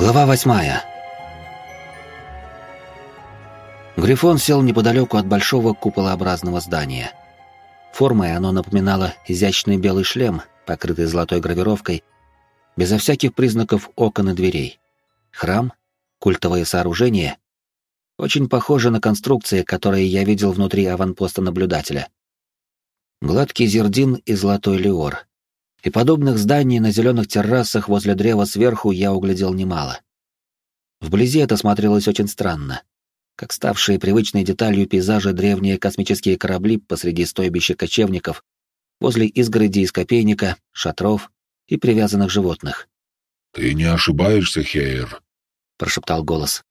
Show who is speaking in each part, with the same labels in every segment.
Speaker 1: Глава восьмая. Грифон сел неподалеку от большого куполообразного здания. Формой оно напоминало изящный белый шлем, покрытый золотой гравировкой, безо всяких признаков окон и дверей. Храм, культовое сооружение, очень похоже на конструкции, которые я видел внутри аванпоста наблюдателя. Гладкий зердин и золотой леор — и подобных зданий на зеленых террасах возле древа сверху я углядел немало. Вблизи это смотрелось очень странно, как ставшие привычной деталью пейзажа древние космические корабли посреди стойбища кочевников, возле изгороди из копейника, шатров и привязанных животных.
Speaker 2: «Ты не ошибаешься, Хейер», —
Speaker 1: прошептал голос.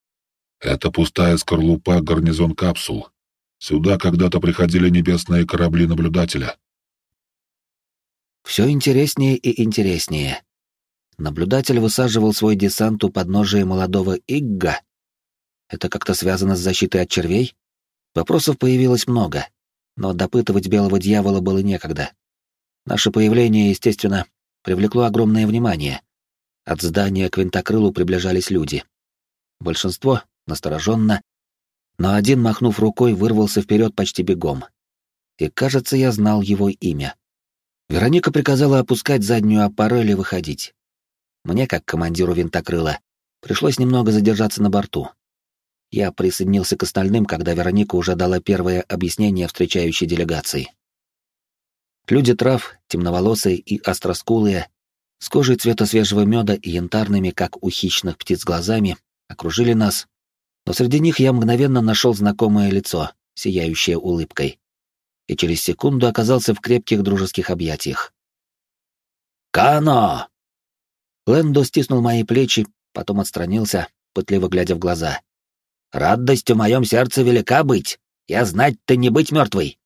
Speaker 2: «Это пустая скорлупа гарнизон капсул. Сюда когда-то приходили небесные корабли наблюдателя.
Speaker 1: Все интереснее и интереснее. Наблюдатель высаживал свой десант у подножия молодого Игга. Это как-то связано с защитой от червей? Вопросов появилось много, но допытывать белого дьявола было некогда. Наше появление, естественно, привлекло огромное внимание. От здания к винтокрылу приближались люди. Большинство настороженно, но один, махнув рукой, вырвался вперед почти бегом. И, кажется, я знал его имя. Вероника приказала опускать заднюю аппарель и выходить. Мне, как командиру винтокрыла, пришлось немного задержаться на борту. Я присоединился к остальным, когда Вероника уже дала первое объяснение встречающей делегации. Люди трав, темноволосые и остроскулые, с кожей цвета свежего меда и янтарными, как у хищных птиц, глазами, окружили нас, но среди них я мгновенно нашел знакомое лицо, сияющее улыбкой и через секунду оказался в крепких дружеских объятиях. «Кано!» Лэндо стиснул мои плечи, потом отстранился, пытливо глядя в глаза. «Радость в моем сердце велика быть. Я знать ты не быть мертвой».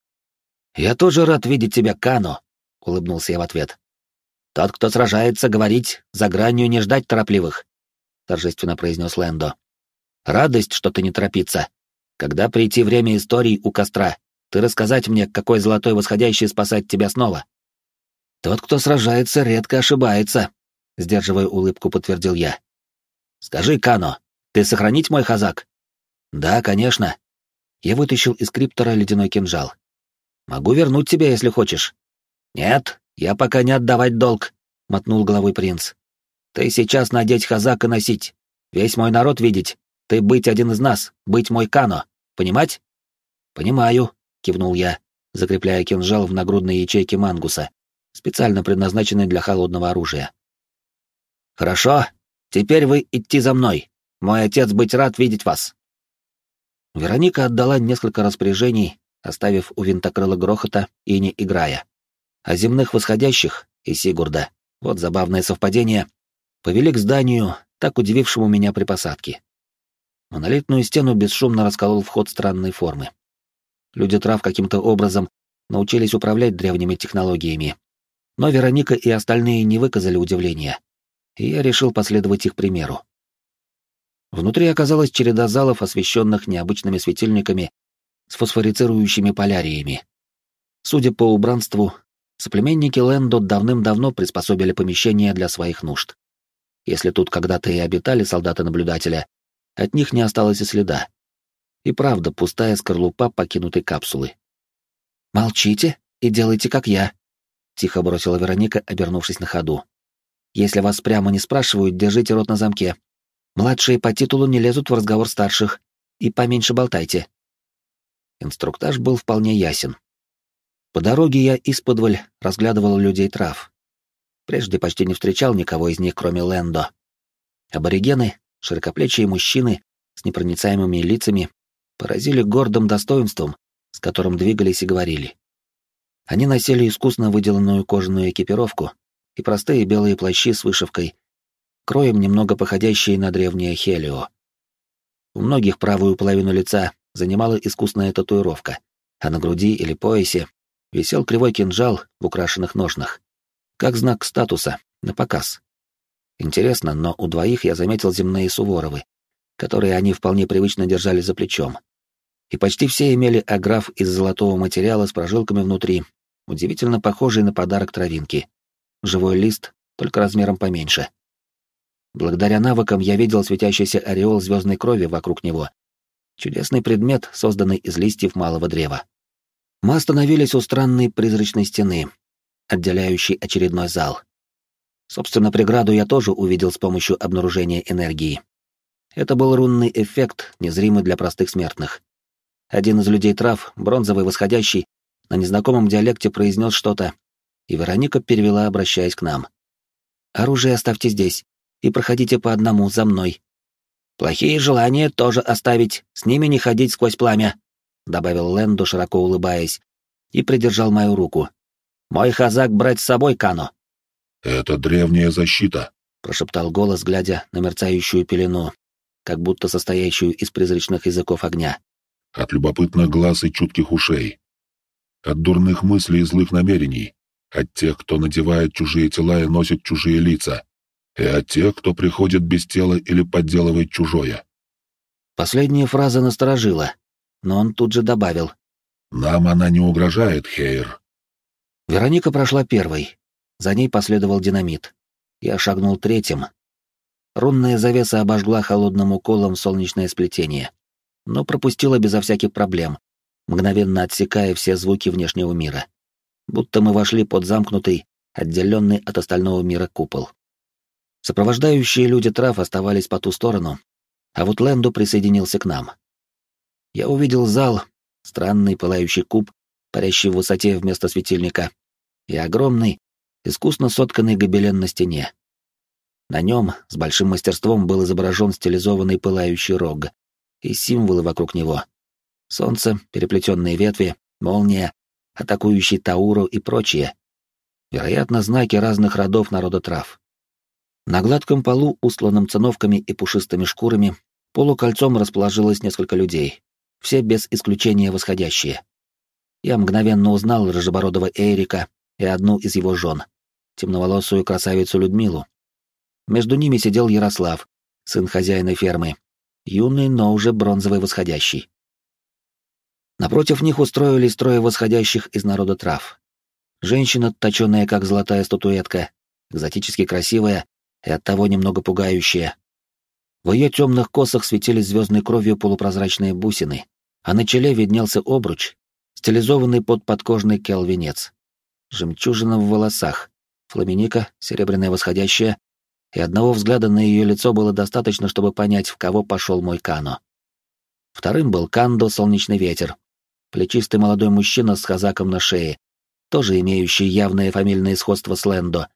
Speaker 1: «Я тоже рад видеть тебя, Кано», — улыбнулся я в ответ. «Тот, кто сражается, говорить, за гранью не ждать торопливых», — торжественно произнес Лэндо. «Радость, что ты не торопиться. Когда прийти время историй у костра, ты рассказать мне, какой золотой восходящий спасать тебя снова. Тот, кто сражается, редко ошибается, сдерживая улыбку, подтвердил я. Скажи, Кано, ты сохранить мой хазак? Да, конечно. Я вытащил из криптора ледяной кинжал. Могу вернуть тебе, если хочешь. Нет, я пока не отдавать долг, мотнул головой принц. Ты сейчас надеть хазак и носить. Весь мой народ видеть. Ты быть один из нас, быть мой Кано. Понимать? Понимаю, кивнул я, закрепляя кинжал в нагрудной ячейке мангуса, специально предназначенной для холодного оружия. Хорошо, теперь вы идти за мной. Мой отец быть рад видеть вас. Вероника отдала несколько распоряжений, оставив у винтокрыла грохота и не играя. А земных восходящих и Сигурда, вот забавное совпадение, повели к зданию, так удивившему меня при посадке. Монолитную стену бесшумно расколол вход странной формы. Люди трав каким-то образом научились управлять древними технологиями. Но Вероника и остальные не выказали удивления, и я решил последовать их примеру. Внутри оказалась череда залов, освещенных необычными светильниками с фосфорицирующими поляриями. Судя по убранству, соплеменники Лэндо давным-давно приспособили помещение для своих нужд. Если тут когда-то и обитали солдаты-наблюдателя, от них не осталось и следа. И правда, пустая скорлупа покинутой капсулы. «Молчите и делайте, как я», — тихо бросила Вероника, обернувшись на ходу. «Если вас прямо не спрашивают, держите рот на замке. Младшие по титулу не лезут в разговор старших. И поменьше болтайте». Инструктаж был вполне ясен. По дороге я исподволь разглядывал людей трав. Прежде почти не встречал никого из них, кроме Лэндо. Аборигены, широкоплечие мужчины с непроницаемыми лицами поразили гордым достоинством, с которым двигались и говорили. Они носили искусно выделанную кожаную экипировку и простые белые плащи с вышивкой, кроем немного походящие на древнее Хелио. У многих правую половину лица занимала искусная татуировка, а на груди или поясе висел кривой кинжал в украшенных ножнах, как знак статуса, на показ. Интересно, но у двоих я заметил земные Суворовы, которые они вполне привычно держали за плечом. И почти все имели аграф из золотого материала с прожилками внутри, удивительно похожий на подарок травинки. Живой лист, только размером поменьше. Благодаря навыкам я видел светящийся ореол звездной крови вокруг него. Чудесный предмет, созданный из листьев малого древа. Мы остановились у странной призрачной стены, отделяющей очередной зал. Собственно, преграду я тоже увидел с помощью обнаружения энергии. Это был рунный эффект, незримый для простых смертных. Один из людей трав, бронзовый восходящий, на незнакомом диалекте произнес что-то, и Вероника перевела, обращаясь к нам. «Оружие оставьте здесь и проходите по одному за мной. Плохие желания тоже оставить, с ними не ходить сквозь пламя», — добавил Лэнду, широко улыбаясь, и придержал мою руку. «Мой хазак брать с собой, Кано».
Speaker 2: «Это древняя защита», —
Speaker 1: прошептал голос, глядя на мерцающую пелену, как будто состоящую из призрачных языков огня.
Speaker 2: «От любопытных глаз и чутких ушей. От дурных мыслей и злых намерений. От тех, кто надевает чужие тела и носит чужие лица. И от тех, кто приходит без тела или подделывает чужое».
Speaker 1: Последняя фраза насторожила, но он тут же добавил.
Speaker 2: «Нам она не угрожает, Хейр».
Speaker 1: Вероника прошла первой, за ней последовал динамит. Я шагнул третьим. Рунная завеса обожгла холодным уколом солнечное сплетение, но пропустила безо всяких проблем, мгновенно отсекая все звуки внешнего мира. Будто мы вошли под замкнутый, отделенный от остального мира купол. Сопровождающие люди трав оставались по ту сторону, а вот Лэнду присоединился к нам. Я увидел зал, странный пылающий куб, парящий в высоте вместо светильника, и огромный, искусно сотканный гобелен на стене. На нем с большим мастерством был изображен стилизованный пылающий рог и символы вокруг него. Солнце, переплетенные ветви, молния, атакующий Тауру и прочее. Вероятно, знаки разных родов народа трав. На гладком полу, устланном циновками и пушистыми шкурами, полукольцом расположилось несколько людей, все без исключения восходящие. Я мгновенно узнал рыжебородого Эрика и одну из его жен темноволосую красавицу Людмилу. Между ними сидел Ярослав, сын хозяина фермы, юный, но уже бронзовый восходящий. Напротив них устроились трое восходящих из народа трав. Женщина, точенная как золотая статуэтка, экзотически красивая и оттого немного пугающая. В ее темных косах светились звездной кровью полупрозрачные бусины, а на челе виднелся обруч, стилизованный под подкожный келвенец. Жемчужина в волосах, фламиника, серебряная восходящая, и одного взгляда на ее лицо было достаточно, чтобы понять, в кого пошел мой Кано. Вторым был Кандо Солнечный Ветер, плечистый молодой мужчина с хазаком на шее, тоже имеющий явное фамильное сходство с Лэндо,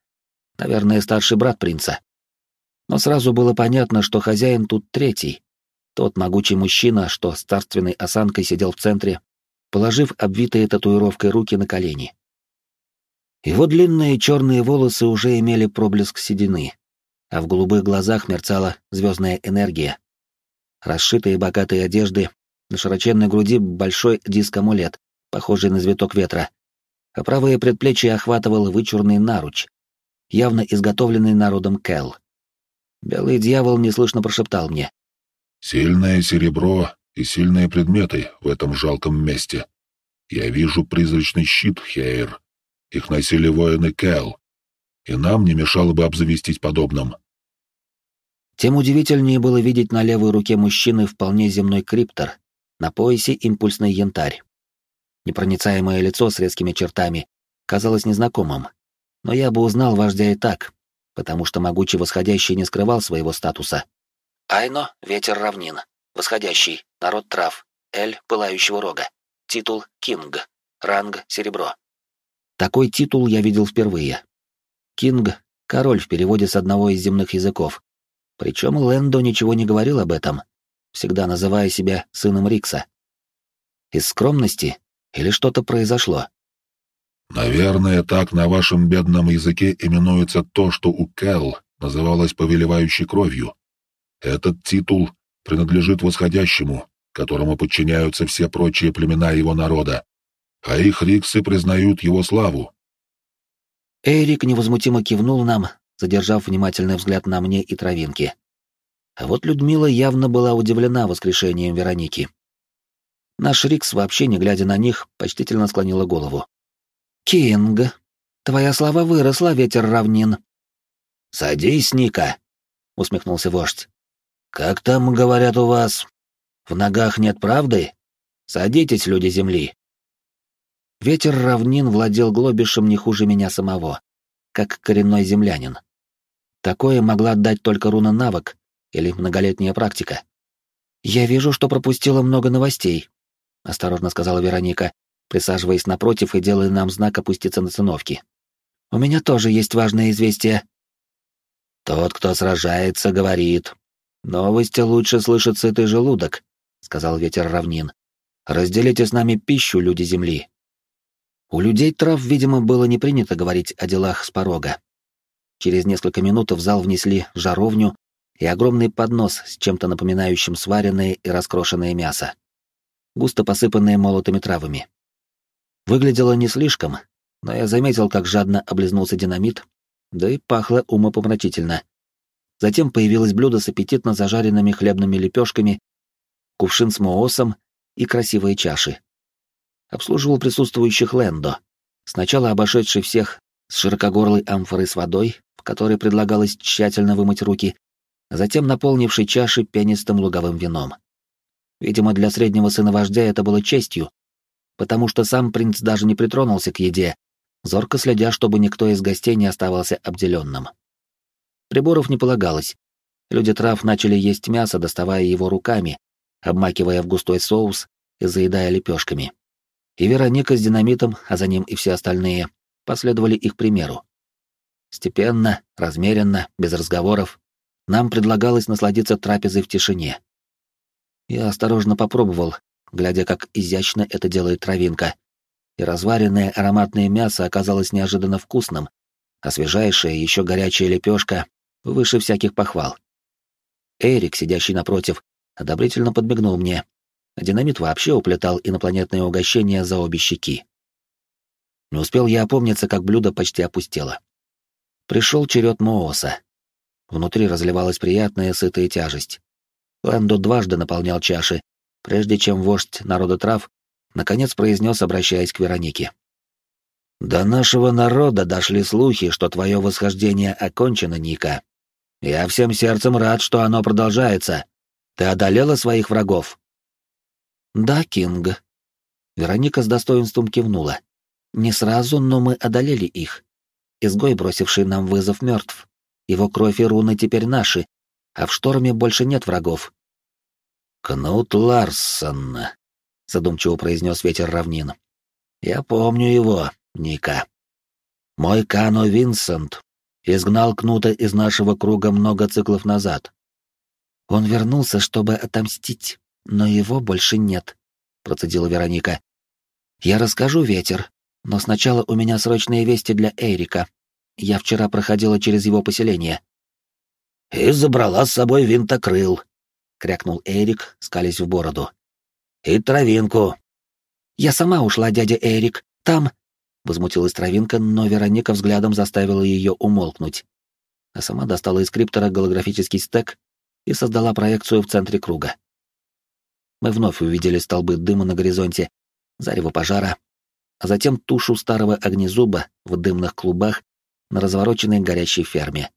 Speaker 1: наверное, старший брат принца. Но сразу было понятно, что хозяин тут третий, тот могучий мужчина, что с царственной осанкой сидел в центре, положив обвитые татуировкой руки на колени. Его длинные черные волосы уже имели проблеск седины, а в голубых глазах мерцала звездная энергия. Расшитые богатые одежды, на широченной груди большой диск-амулет, похожий на цветок ветра, а правое предплечье охватывал вычурный наруч, явно изготовленный народом Кэл. Белый дьявол неслышно прошептал мне.
Speaker 2: «Сильное серебро и сильные предметы в этом жалком месте. Я вижу призрачный щит, Хейр. Их носили воины Кэл, и нам не мешало бы обзавестись подобным.
Speaker 1: Тем удивительнее было видеть на левой руке мужчины вполне земной криптор, на поясе импульсный янтарь. Непроницаемое лицо с резкими чертами казалось незнакомым, но я бы узнал вождя и так, потому что могучий восходящий не скрывал своего статуса. Айно — ветер равнин, восходящий, народ трав, Эль — пылающего рога, титул — кинг, ранг — серебро. Такой титул я видел впервые. Кинг — король в переводе с одного из земных языков. Причем Лэндо ничего не говорил об этом, всегда называя себя сыном Рикса. Из скромности или что-то произошло?
Speaker 2: Наверное, так на вашем бедном языке именуется то, что у Кэл называлось повелевающей кровью. Этот титул принадлежит восходящему, которому подчиняются все прочие племена его народа а их риксы признают его славу.
Speaker 1: Эрик невозмутимо кивнул нам, задержав внимательный взгляд на мне и травинки. А вот Людмила явно была удивлена воскрешением Вероники. Наш Рикс, вообще не глядя на них, почтительно склонила голову. «Кинг, твоя слава выросла, ветер равнин». «Садись, Ника!» усмехнулся вождь. Как там говорят у вас? В ногах нет правды? Садитесь, люди земли. Ветер равнин владел глобишем не хуже меня самого, как коренной землянин. Такое могла дать только руна навык или многолетняя практика. «Я вижу, что пропустила много новостей», — осторожно сказала Вероника, присаживаясь напротив и делая нам знак опуститься на циновки. «У меня тоже есть важное известие». «Тот, кто сражается, говорит. Новости лучше слышит сытый желудок», — сказал ветер равнин. «Разделите с нами пищу, люди земли». У людей трав, видимо, было не принято говорить о делах с порога. Через несколько минут в зал внесли жаровню и огромный поднос с чем-то напоминающим сваренное и раскрошенное мясо, густо посыпанное молотыми травами. Выглядело не слишком, но я заметил, как жадно облизнулся динамит, да и пахло умопомрачительно. Затем появилось блюдо с аппетитно зажаренными хлебными лепешками, кувшин с моосом и красивые чаши. Обслуживал присутствующих Лэндо, сначала обошедший всех с широкогорлой амфорой с водой, в которой предлагалось тщательно вымыть руки, затем наполнивший чаши пенистым луговым вином. Видимо, для среднего сына вождя это было честью, потому что сам принц даже не притронулся к еде, зорко следя, чтобы никто из гостей не оставался обделенным. Приборов не полагалось. Люди трав начали есть мясо, доставая его руками, обмакивая в густой соус и заедая лепешками. И Вероника с динамитом, а за ним и все остальные, последовали их примеру. Степенно, размеренно, без разговоров, нам предлагалось насладиться трапезой в тишине. Я осторожно попробовал, глядя, как изящно это делает травинка, и разваренное ароматное мясо оказалось неожиданно вкусным, а свежайшая, еще горячая лепешка выше всяких похвал. Эрик, сидящий напротив, одобрительно подмигнул мне, динамит вообще уплетал инопланетные угощения за обе щеки. Не успел я опомниться, как блюдо почти опустело. Пришел черед Мооса. Внутри разливалась приятная сытая тяжесть. Ландо дважды наполнял чаши, прежде чем вождь народа трав наконец произнес, обращаясь к Веронике. «До нашего народа дошли слухи, что твое восхождение окончено, Ника. Я всем сердцем рад, что оно продолжается. Ты одолела своих врагов?» «Да, Кинг». Вероника с достоинством кивнула. «Не сразу, но мы одолели их. Изгой, бросивший нам вызов, мертв. Его кровь и руны теперь наши, а в шторме больше нет врагов».
Speaker 2: «Кнут Ларсон», — задумчиво произнес ветер равнин. «Я помню его, Ника. Мой Кано Винсент изгнал Кнута из нашего круга много циклов назад.
Speaker 1: Он вернулся, чтобы отомстить, но его больше нет, процедила Вероника. Я расскажу, ветер, но сначала у меня срочные вести для Эрика. Я вчера проходила через его поселение.
Speaker 2: И забрала с собой винтокрыл, крякнул Эрик, скались в бороду. И травинку.
Speaker 1: Я сама ушла, дядя Эрик. Там Возмутилась травинка, но Вероника взглядом заставила ее умолкнуть. А сама достала из криптора голографический стек и создала проекцию в центре круга. Мы вновь увидели столбы дыма на горизонте, зарево пожара, а затем тушу старого огнезуба в дымных клубах на развороченной горящей ферме.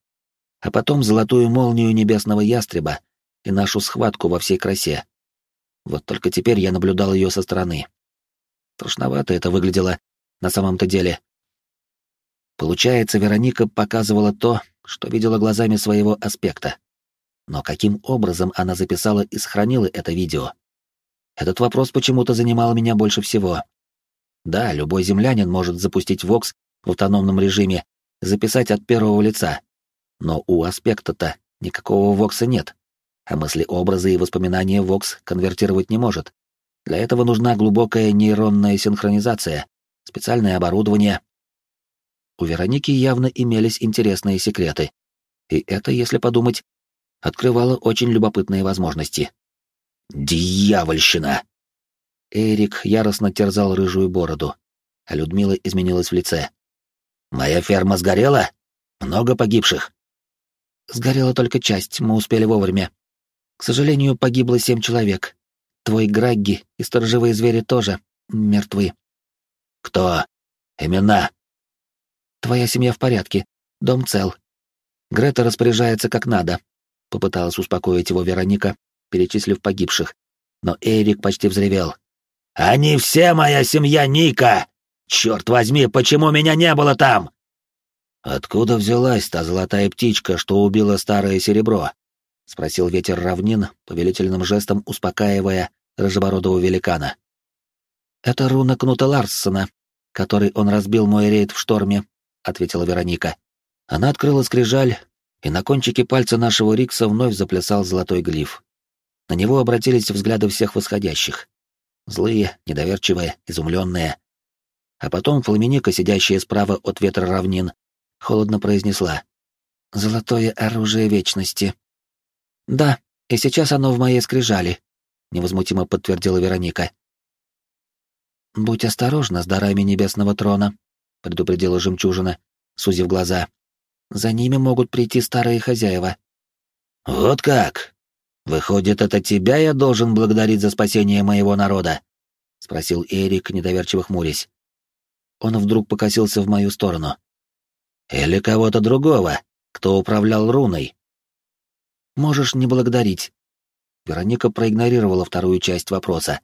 Speaker 1: А потом золотую молнию небесного ястреба и нашу схватку во всей красе. Вот только теперь я наблюдал ее со стороны. Страшновато это выглядело, на самом-то деле. Получается, Вероника показывала то, что видела глазами своего аспекта. Но каким образом она записала и сохранила это видео? Этот вопрос почему-то занимал меня больше всего. Да, любой землянин может запустить Вокс в автономном режиме, записать от первого лица. Но у аспекта-то никакого Вокса нет, а мысли, образы и воспоминания Вокс конвертировать не может. Для этого нужна глубокая нейронная синхронизация, специальное оборудование. У Вероники явно имелись интересные секреты, и это, если подумать, открывало очень любопытные возможности.
Speaker 2: «Дьявольщина!»
Speaker 1: Эрик яростно терзал рыжую бороду, а Людмила изменилась в лице.
Speaker 2: «Моя ферма сгорела? Много погибших?»
Speaker 1: «Сгорела только часть, мы успели вовремя. К сожалению, погибло семь человек. Твой Грагги и сторожевые звери тоже мертвы.
Speaker 2: Кто? Имена?
Speaker 1: Твоя семья в порядке. Дом цел. Грета распоряжается как надо. попыталась успокоить его Вероника, перечислив погибших. Но Эрик почти взревел. «Они все моя семья, Ника! Черт возьми, почему меня не было там?» «Откуда взялась та золотая птичка, что убила старое серебро?» — спросил ветер равнин, повелительным жестом успокаивая рыжебородого великана. «Это руна Кнута Ларссона, который он разбил мой рейд в шторме», — ответила Вероника. Она открыла скрижаль, и на кончике пальца нашего Рикса вновь заплясал золотой глиф. На него обратились взгляды всех восходящих. Злые, недоверчивые, изумленные. А потом Фламиника, сидящая справа от ветра равнин, холодно произнесла. «Золотое оружие вечности». «Да, и сейчас оно в моей скрижали», — невозмутимо подтвердила Вероника. «Будь осторожна с дарами небесного трона», — предупредила жемчужина, сузив глаза. «За ними могут прийти старые хозяева». «Вот как? Выходит, это тебя я должен благодарить за спасение моего народа?» — спросил Эрик, недоверчиво хмурясь. Он вдруг покосился в мою сторону. Или кого-то другого, кто управлял руной. Можешь не благодарить. Вероника проигнорировала вторую часть вопроса.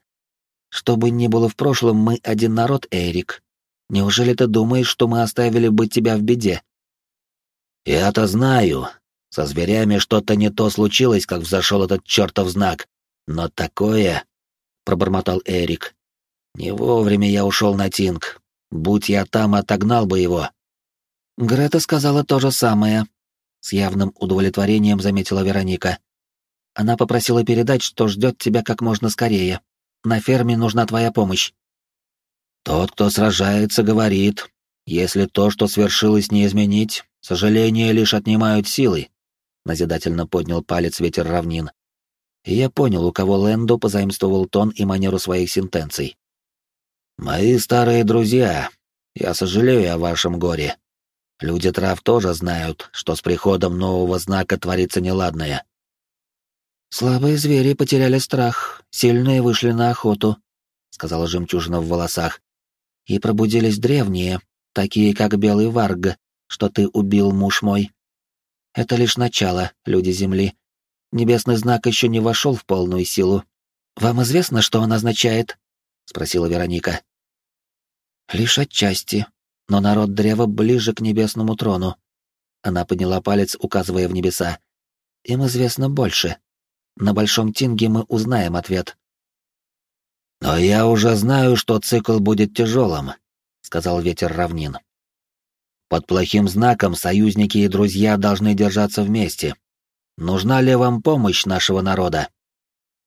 Speaker 1: Что бы ни было в прошлом, мы один народ, Эрик. Неужели ты думаешь, что мы оставили бы тебя в беде? Я-то знаю. Со зверями что-то не то случилось, как взошел этот чертов знак. Но такое... Пробормотал Эрик. Не вовремя я ушел на Тинг. Будь я там, отогнал бы его. Грета сказала то же самое. С явным удовлетворением заметила Вероника. Она попросила передать, что ждет тебя как можно скорее. На ферме нужна твоя помощь. Тот, кто сражается, говорит, если то, что свершилось, не изменить, сожаления лишь отнимают силы. Назидательно поднял палец ветер равнин. И я понял, у кого Лэндо позаимствовал тон и манеру своих сентенций. «Мои старые друзья, я сожалею о вашем горе. Люди трав тоже знают, что с приходом нового знака творится неладное. Слабые звери потеряли страх, сильные вышли на охоту, сказала жемчужина в волосах. И пробудились древние, такие как белый варг, что ты убил, муж мой. Это лишь начало, люди Земли. Небесный знак еще не вошел в полную силу. Вам известно, что он означает? спросила Вероника. Лишь отчасти, но народ древа ближе к небесному трону. Она подняла палец, указывая в небеса. Им известно больше. На Большом Тинге мы узнаем ответ. «Но я уже знаю, что цикл будет тяжелым», — сказал ветер равнин. «Под плохим знаком союзники и друзья должны держаться вместе. Нужна ли вам помощь нашего народа?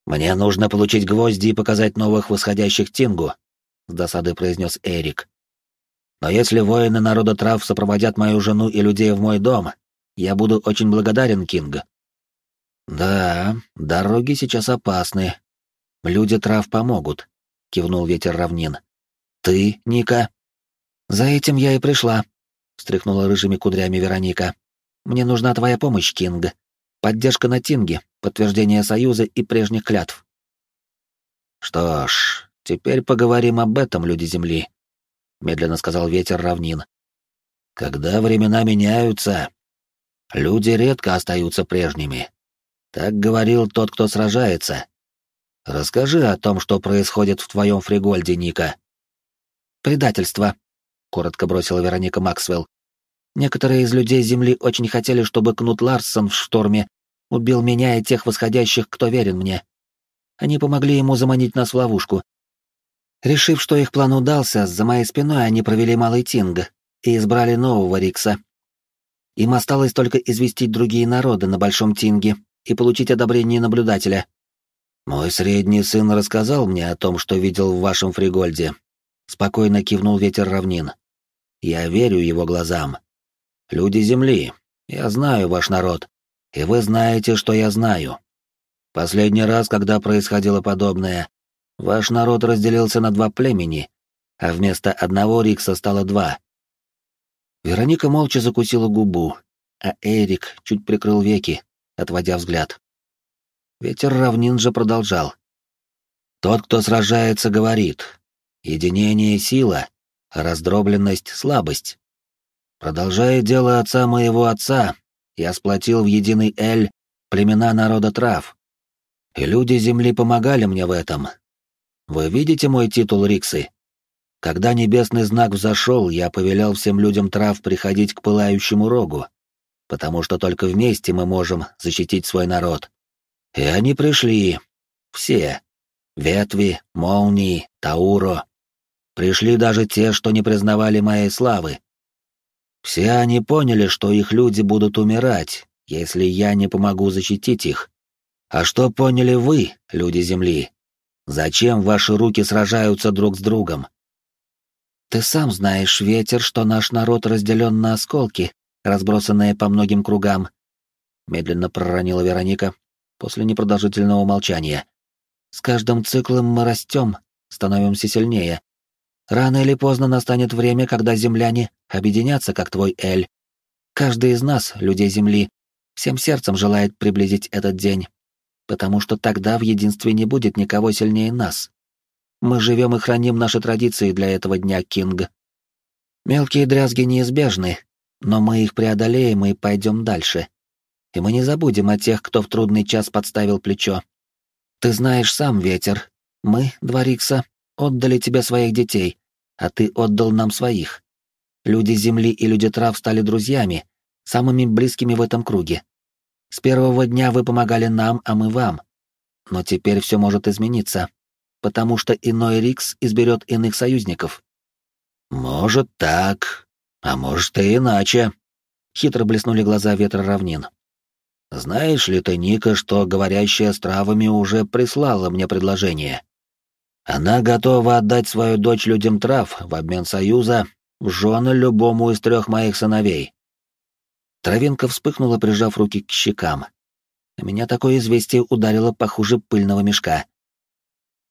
Speaker 1: Мне нужно получить гвозди и показать новых восходящих Тингу», — с досадой произнес Эрик. Но если воины народа трав сопроводят мою жену и людей в мой дом, я буду очень благодарен, Кинг. Да, дороги сейчас опасны. Люди трав помогут, кивнул ветер равнин. Ты, Ника? За этим я и пришла, встряхнула рыжими кудрями Вероника. Мне нужна твоя помощь, Кинг. Поддержка на Тинге, подтверждение союза и прежних клятв. Что ж, теперь поговорим об этом, люди Земли медленно сказал ветер равнин. Когда времена меняются, люди редко остаются прежними. Так говорил тот, кто сражается. Расскажи о том, что происходит в твоем фригольде, Ника. Предательство, коротко бросила Вероника Максвелл. Некоторые из людей Земли очень хотели, чтобы Кнут Ларсон в шторме убил меня и тех восходящих, кто верен мне. Они помогли ему заманить нас в ловушку, Решив, что их план удался, за моей спиной они провели малый тинг и избрали нового Рикса. Им осталось только известить другие народы на Большом Тинге и получить одобрение наблюдателя. «Мой средний сын рассказал мне о том, что видел в вашем фригольде», — спокойно кивнул ветер равнин. «Я верю его глазам. Люди Земли, я знаю ваш народ, и вы знаете, что я знаю. Последний раз, когда происходило подобное, Ваш народ разделился на два племени, а вместо одного Рикса стало два. Вероника молча закусила губу, а Эрик чуть прикрыл веки, отводя взгляд. Ветер равнин же продолжал. Тот, кто сражается, говорит. Единение — сила, раздробленность — слабость. Продолжая дело отца моего отца, я сплотил в единый Эль племена народа трав. И люди Земли помогали мне в этом. Вы видите мой титул Риксы? Когда небесный знак взошел, я повелел всем людям трав приходить к пылающему рогу, потому что только вместе мы можем защитить свой народ. И они пришли. Все. Ветви, молнии, Тауро. Пришли даже те, что не признавали моей славы. Все они поняли, что их люди будут умирать, если я не помогу защитить их. А что поняли вы, люди Земли? Зачем ваши руки сражаются друг с другом? Ты сам знаешь, ветер, что наш народ разделен на осколки, разбросанные по многим кругам. Медленно проронила Вероника после непродолжительного молчания. С каждым циклом мы растем, становимся сильнее. Рано или поздно настанет время, когда земляне объединятся, как твой Эль. Каждый из нас, людей Земли, всем сердцем желает приблизить этот день потому что тогда в единстве не будет никого сильнее нас. Мы живем и храним наши традиции для этого дня, Кинг. Мелкие дрязги неизбежны, но мы их преодолеем и пойдем дальше. И мы не забудем о тех, кто в трудный час подставил плечо. Ты знаешь сам, Ветер, мы, два Рикса, отдали тебе своих детей, а ты отдал нам своих. Люди Земли и люди Трав стали друзьями, самыми близкими в этом круге. С первого дня вы помогали нам, а мы вам. Но теперь все может измениться, потому что иной Рикс изберет иных союзников. Может так, а может и иначе. Хитро блеснули глаза ветра равнин. Знаешь ли ты, Ника, что говорящая с травами уже прислала мне предложение? Она готова отдать свою дочь людям трав в обмен союза в жены любому из трех моих сыновей. Травинка вспыхнула, прижав руки к щекам. А меня такое известие ударило похуже пыльного мешка.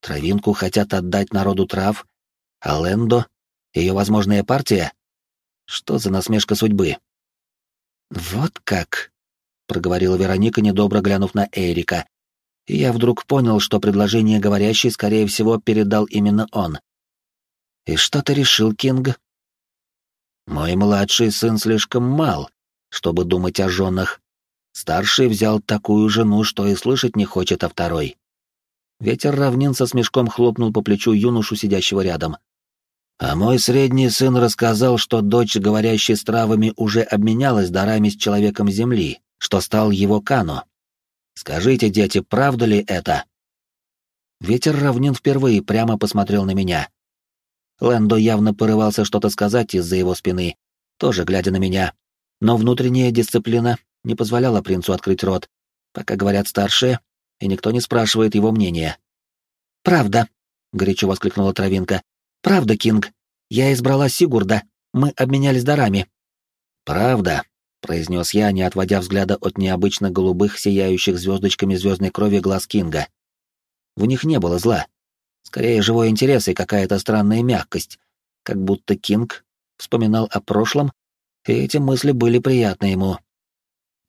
Speaker 1: Травинку хотят отдать народу трав, а Лендо — ее возможная партия? Что за насмешка судьбы? «Вот как!» — проговорила Вероника, недобро глянув на Эрика. И я вдруг понял, что предложение говорящий, скорее всего, передал именно он. «И что ты решил, Кинг?» «Мой младший сын слишком мал, чтобы думать о женах. Старший взял такую жену, что и слышать не хочет о второй. Ветер равнин со смешком хлопнул по плечу юношу, сидящего рядом. А мой средний сын рассказал, что дочь, говорящей с травами, уже обменялась дарами с человеком земли, что стал его Кано. Скажите, дети, правда ли это? Ветер равнин впервые прямо посмотрел на меня. Лэндо явно порывался что-то сказать из-за его спины, тоже глядя на меня, но внутренняя дисциплина не позволяла принцу открыть рот, пока говорят старшие, и никто не спрашивает его мнения. «Правда», — горячо воскликнула Травинка. «Правда, Кинг. Я избрала Сигурда. Мы обменялись дарами». «Правда», — произнес я, не отводя взгляда от необычно голубых, сияющих звездочками звездной крови глаз Кинга. В них не было зла. Скорее, живой интерес и какая-то странная мягкость, как будто Кинг вспоминал о прошлом и эти мысли были приятны ему.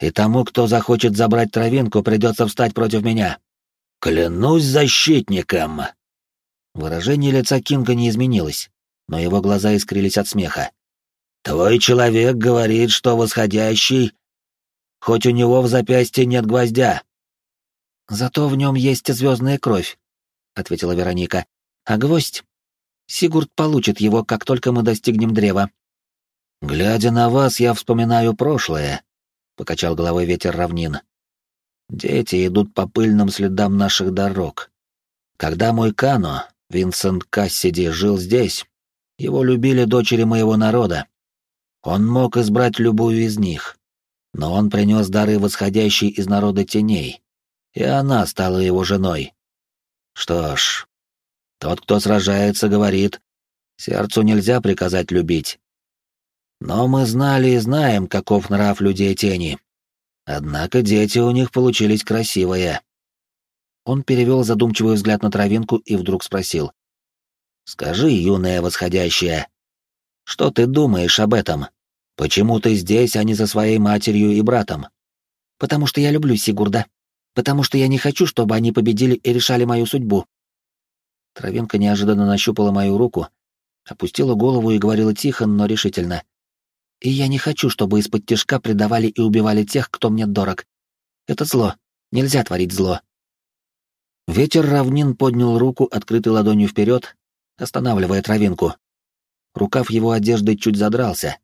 Speaker 1: «И тому, кто захочет забрать травинку, придется встать против меня. Клянусь защитником!» Выражение лица Кинга не изменилось, но его глаза искрились от смеха. «Твой человек говорит, что восходящий, хоть у него в запястье нет гвоздя». «Зато в нем есть звездная кровь», — ответила Вероника. «А гвоздь? Сигурд получит его, как только мы достигнем древа. «Глядя на вас, я вспоминаю прошлое», — покачал головой ветер равнин. «Дети идут по пыльным следам наших дорог. Когда мой Кано, Винсент Кассиди, жил здесь, его любили дочери моего народа. Он мог избрать любую из них, но он принес дары восходящей из народа теней, и она стала его женой. Что ж, тот, кто сражается, говорит, сердцу нельзя приказать любить, но мы знали и знаем, каков нрав людей тени. Однако дети у них получились красивые. Он перевел задумчивый взгляд на травинку и вдруг спросил. «Скажи, юная восходящая, что ты думаешь об этом? Почему ты здесь, а не за своей матерью и братом?» «Потому что я люблю Сигурда. Потому что я не хочу, чтобы они победили и решали мою судьбу». Травинка неожиданно нащупала мою руку, опустила голову и говорила тихо, но решительно. И я не хочу, чтобы из-под тяжка предавали и убивали тех, кто мне дорог. Это зло, Нельзя творить зло. Ветер равнин поднял руку, открытой ладонью вперед, останавливая травинку. Рукав его одежды чуть задрался,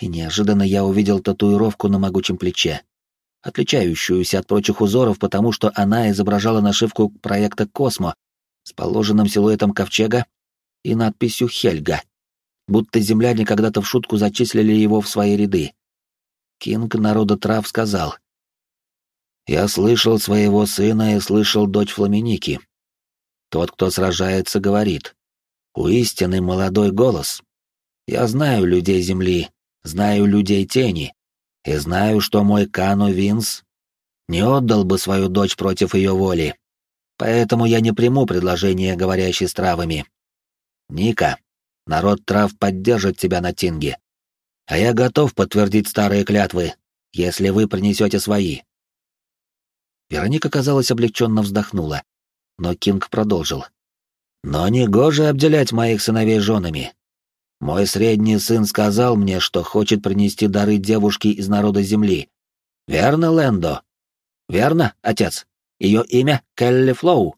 Speaker 1: и неожиданно я увидел татуировку на могучем плече, отличающуюся от прочих узоров, потому что она изображала нашивку проекта «Космо» с положенным силуэтом ковчега и надписью «Хельга», будто земляне когда-то в шутку зачислили его в свои ряды. Кинг народа трав сказал. «Я слышал своего сына и слышал дочь Фламиники. Тот, кто сражается, говорит. У истины молодой голос. Я знаю людей Земли, знаю людей Тени, и знаю, что мой Кану Винс не отдал бы свою дочь против ее воли. Поэтому я не приму предложение, говорящей с травами. Ника, народ трав поддержит тебя на Тинге. А я готов подтвердить старые клятвы, если вы принесете свои. Вероника, казалось, облегченно вздохнула, но Кинг продолжил. Но не гоже обделять моих сыновей женами. Мой средний сын сказал мне, что хочет принести дары девушке из народа Земли. Верно, Лэндо? Верно, отец? Ее имя Келли Флоу?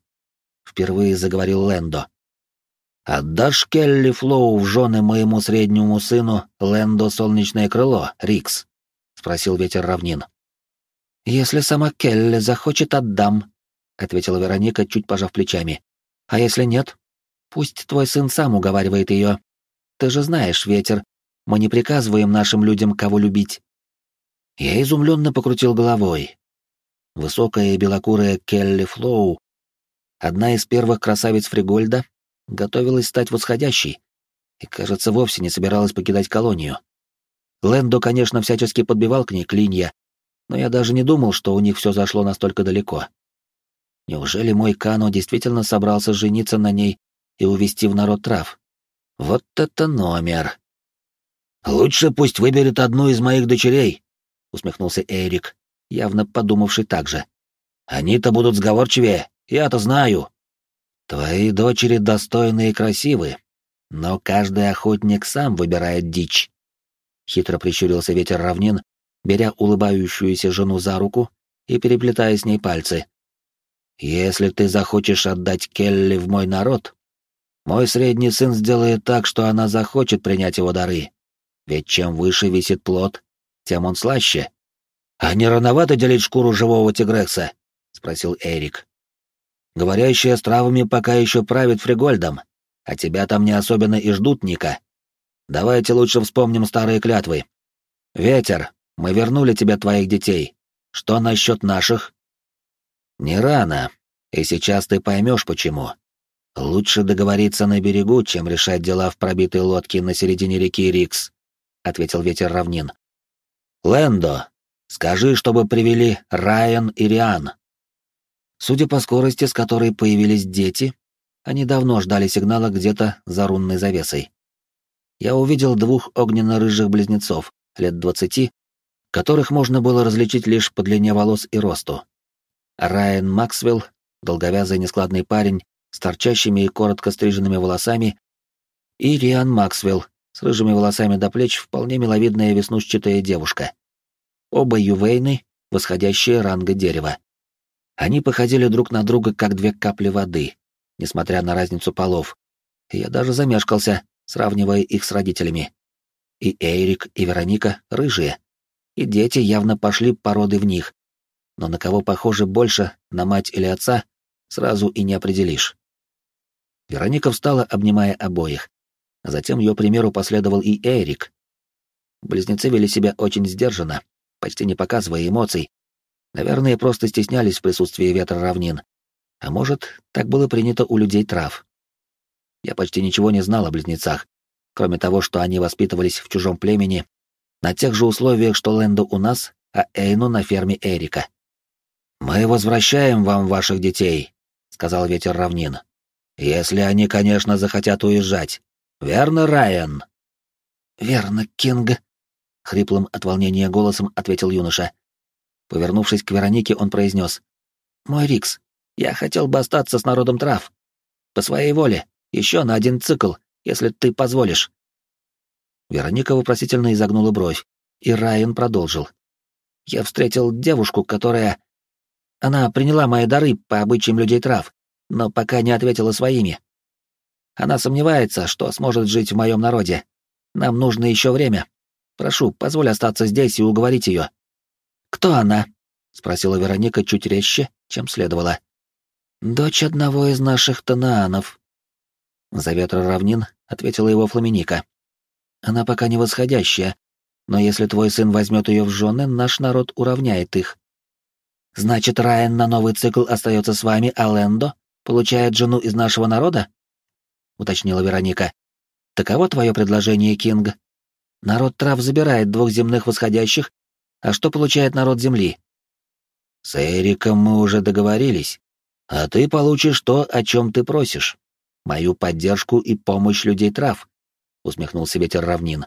Speaker 1: Впервые заговорил Лэндо. «Отдашь Келли Флоу в жены моему среднему сыну Лэндо Солнечное Крыло, Рикс?» — спросил ветер равнин. «Если сама Келли захочет, отдам», — ответила Вероника, чуть пожав плечами. «А если нет? Пусть твой сын сам уговаривает ее. Ты же знаешь, ветер, мы не приказываем нашим людям, кого любить». Я изумленно покрутил головой. Высокая и белокурая Келли Флоу, одна из первых красавиц Фригольда, готовилась стать восходящей и, кажется, вовсе не собиралась покидать колонию. Лэндо, конечно, всячески подбивал к ней клинья, но я даже не думал, что у них все зашло настолько далеко. Неужели мой Кано действительно собрался жениться на ней и увести в народ трав? Вот это номер! «Лучше пусть выберет одну из моих дочерей», — усмехнулся Эрик, явно подумавший так же. «Они-то будут сговорчивее, я-то знаю». Твои дочери достойны и красивы, но каждый охотник сам выбирает дичь. Хитро прищурился ветер равнин, беря улыбающуюся жену за руку и переплетая с ней пальцы. Если ты захочешь отдать Келли в мой народ, мой средний сын сделает так, что она захочет принять его дары. Ведь чем выше висит плод, тем он слаще. А не рановато делить шкуру живого тигрекса? спросил Эрик. Говорящая с травами пока еще правит Фригольдом, а тебя там не особенно и ждут, Ника. Давайте лучше вспомним старые клятвы. Ветер, мы вернули тебе твоих детей. Что насчет наших? Не рано, и сейчас ты поймешь, почему. Лучше договориться на берегу, чем решать дела в пробитой лодке на середине реки Рикс, ответил ветер равнин. Лэндо, скажи, чтобы привели Райан и Риан. Судя по скорости, с которой появились дети, они давно ждали сигнала где-то за рунной завесой. Я увидел двух огненно-рыжих близнецов, лет двадцати, которых можно было различить лишь по длине волос и росту. Райан Максвелл, долговязый нескладный парень с торчащими и коротко стриженными волосами, и Риан Максвелл с рыжими волосами до плеч, вполне миловидная веснушчатая девушка. Оба ювейны, восходящие ранга дерева. Они походили друг на друга, как две капли воды, несмотря на разницу полов. Я даже замешкался, сравнивая их с родителями. И Эрик, и Вероника — рыжие. И дети явно пошли породы в них. Но на кого похоже больше, на мать или отца, сразу и не определишь. Вероника встала, обнимая обоих. А затем ее примеру последовал и Эрик. Близнецы вели себя очень сдержанно, почти не показывая эмоций, Наверное, просто стеснялись в присутствии ветра равнин. А может, так было принято у людей трав. Я почти ничего не знал о близнецах, кроме того, что они воспитывались в чужом племени, на тех же условиях, что Лэнду у нас, а Эйну на ферме Эрика. «Мы возвращаем вам ваших детей», — сказал ветер равнин. «Если они, конечно, захотят уезжать. Верно, Райан?» «Верно, Кинг», — хриплым от волнения голосом ответил юноша. Повернувшись к Веронике, он произнес. «Мой Рикс, я хотел бы остаться с народом трав. По своей воле, еще на один цикл, если ты позволишь». Вероника вопросительно изогнула бровь, и Райан продолжил. «Я встретил девушку, которая... Она приняла мои дары по обычаям людей трав, но пока не ответила своими. Она сомневается, что сможет жить в моем народе. Нам нужно еще время. Прошу, позволь остаться здесь и уговорить ее. Кто она? спросила Вероника чуть резче, чем следовало. Дочь одного из наших танаанов. За ветра равнин ответила его Фламиника. Она пока не восходящая, но если твой сын возьмет ее в жены, наш народ уравняет их. Значит, Райан на новый цикл остается с вами, а Лэндо получает жену из нашего народа? Уточнила Вероника. Таково твое предложение, Кинг. Народ трав забирает двух земных восходящих, а что получает народ земли? С Эриком мы уже договорились, а ты получишь то, о чем ты просишь. Мою поддержку и помощь людей трав, усмехнулся ветер равнин.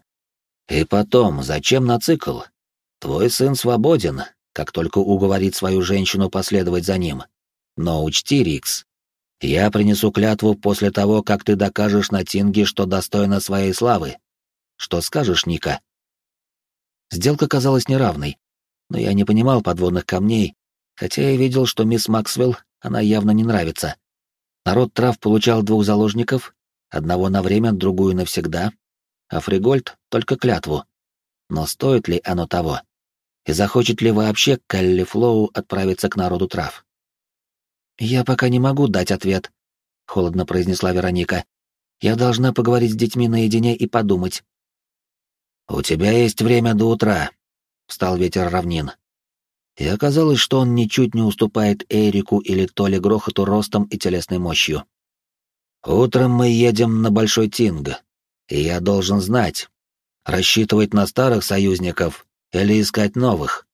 Speaker 1: И потом, зачем на цикл? Твой сын свободен, как только уговорит свою женщину последовать за ним. Но учти, Рикс, я принесу клятву после того, как ты докажешь на Тинге, что достойна своей славы. Что скажешь, Ника? Сделка казалась неравной, но я не понимал подводных камней, хотя я видел, что мисс Максвелл она явно не нравится. Народ трав получал двух заложников, одного на время, другую навсегда, а Фригольд — только клятву. Но стоит ли оно того? И захочет ли вообще Калли Флоу отправиться к народу трав? «Я пока не могу дать ответ», — холодно произнесла Вероника. «Я должна поговорить с детьми наедине и подумать». «У тебя есть время до утра», — встал ветер равнин. И оказалось, что он ничуть не уступает Эрику или Толе Грохоту ростом и телесной мощью. «Утром мы едем на Большой Тинг, и я должен знать, рассчитывать на старых союзников или искать новых.